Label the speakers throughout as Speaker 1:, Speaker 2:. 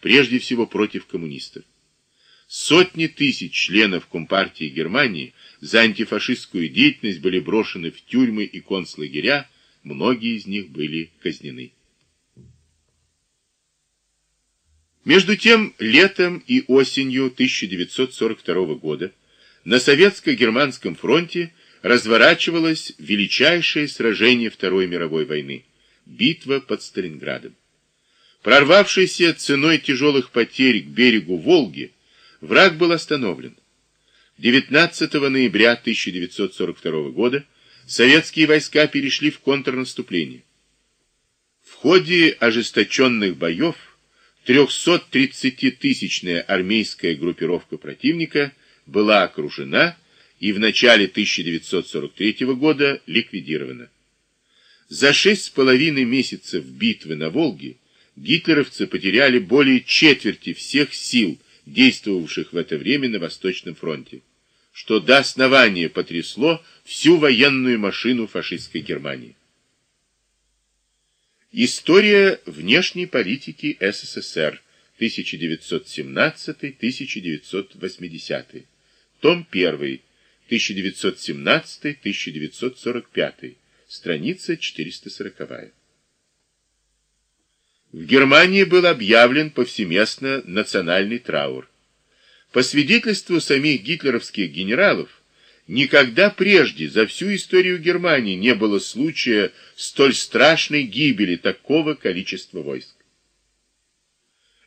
Speaker 1: прежде всего против коммунистов. Сотни тысяч членов Компартии Германии за антифашистскую деятельность были брошены в тюрьмы и концлагеря, многие из них были казнены. Между тем, летом и осенью 1942 года на советско-германском фронте разворачивалось величайшее сражение Второй мировой войны – битва под Сталинградом. Прорвавшийся ценой тяжелых потерь к берегу Волги, враг был остановлен. 19 ноября 1942 года советские войска перешли в контрнаступление. В ходе ожесточенных боев 330-тысячная армейская группировка противника была окружена и в начале 1943 года ликвидирована. За шесть с половиной месяцев битвы на Волге гитлеровцы потеряли более четверти всех сил, действовавших в это время на Восточном фронте, что до основания потрясло всю военную машину фашистской Германии. История внешней политики СССР 1917-1980. Том 1. 1917-1945. Страница 440. В Германии был объявлен повсеместно национальный траур. По свидетельству самих гитлеровских генералов, никогда прежде за всю историю Германии не было случая столь страшной гибели такого количества войск.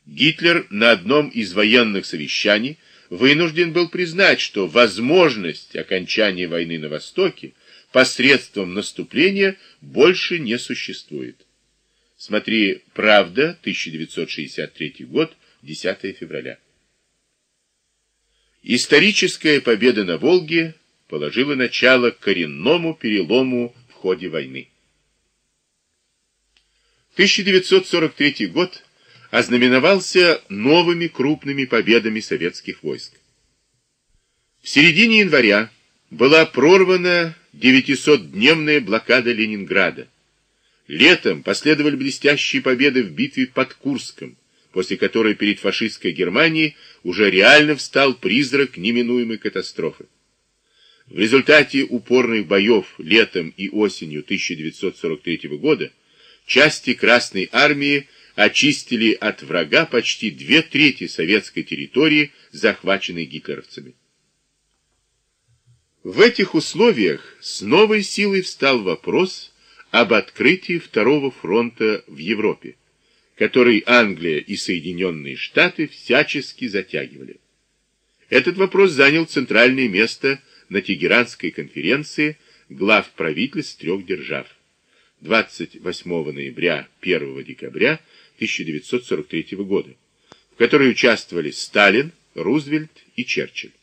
Speaker 1: Гитлер на одном из военных совещаний вынужден был признать, что возможность окончания войны на Востоке посредством наступления больше не существует. Смотри «Правда», 1963 год, 10 февраля. Историческая победа на Волге положила начало коренному перелому в ходе войны. 1943 год ознаменовался новыми крупными победами советских войск. В середине января была прорвана 900-дневная блокада Ленинграда. Летом последовали блестящие победы в битве под Курском, после которой перед фашистской Германией уже реально встал призрак неминуемой катастрофы. В результате упорных боев летом и осенью 1943 года части Красной Армии очистили от врага почти две трети советской территории, захваченной гитлеровцами. В этих условиях с новой силой встал вопрос об открытии Второго фронта в Европе, который Англия и Соединенные Штаты всячески затягивали. Этот вопрос занял центральное место на Тегеранской конференции глав правительств трех держав 28 ноября 1 декабря 1943 года, в которой участвовали Сталин, Рузвельт и Черчилль.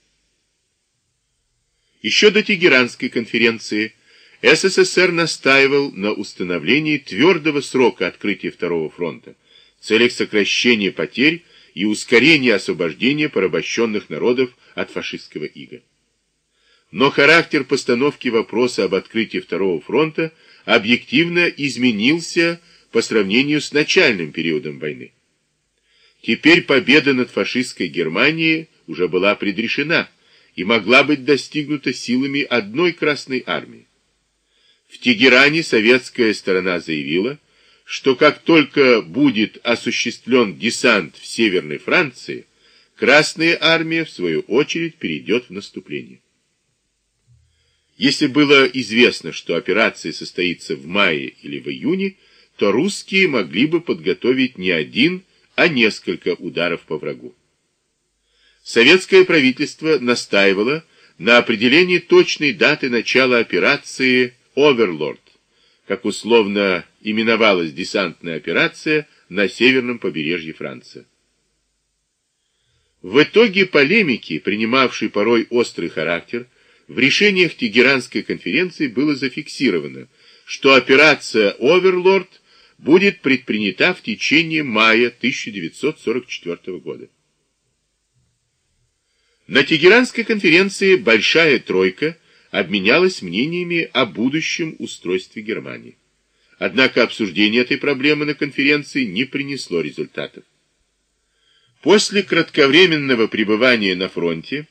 Speaker 1: Еще до Тегеранской конференции СССР настаивал на установлении твердого срока открытия Второго фронта в целях сокращения потерь и ускорения освобождения порабощенных народов от фашистского ига. Но характер постановки вопроса об открытии Второго фронта объективно изменился по сравнению с начальным периодом войны. Теперь победа над фашистской Германией уже была предрешена и могла быть достигнута силами одной Красной Армии. В Тегеране советская сторона заявила, что как только будет осуществлен десант в Северной Франции, Красная Армия, в свою очередь, перейдет в наступление. Если было известно, что операция состоится в мае или в июне, то русские могли бы подготовить не один, а несколько ударов по врагу. Советское правительство настаивало на определении точной даты начала операции «Оверлорд», как условно именовалась десантная операция на северном побережье Франции. В итоге полемики, принимавшей порой острый характер, в решениях Тегеранской конференции было зафиксировано, что операция «Оверлорд» будет предпринята в течение мая 1944 года. На Тегеранской конференции «Большая тройка» обменялась мнениями о будущем устройстве Германии. Однако обсуждение этой проблемы на конференции не принесло результатов. После кратковременного пребывания на фронте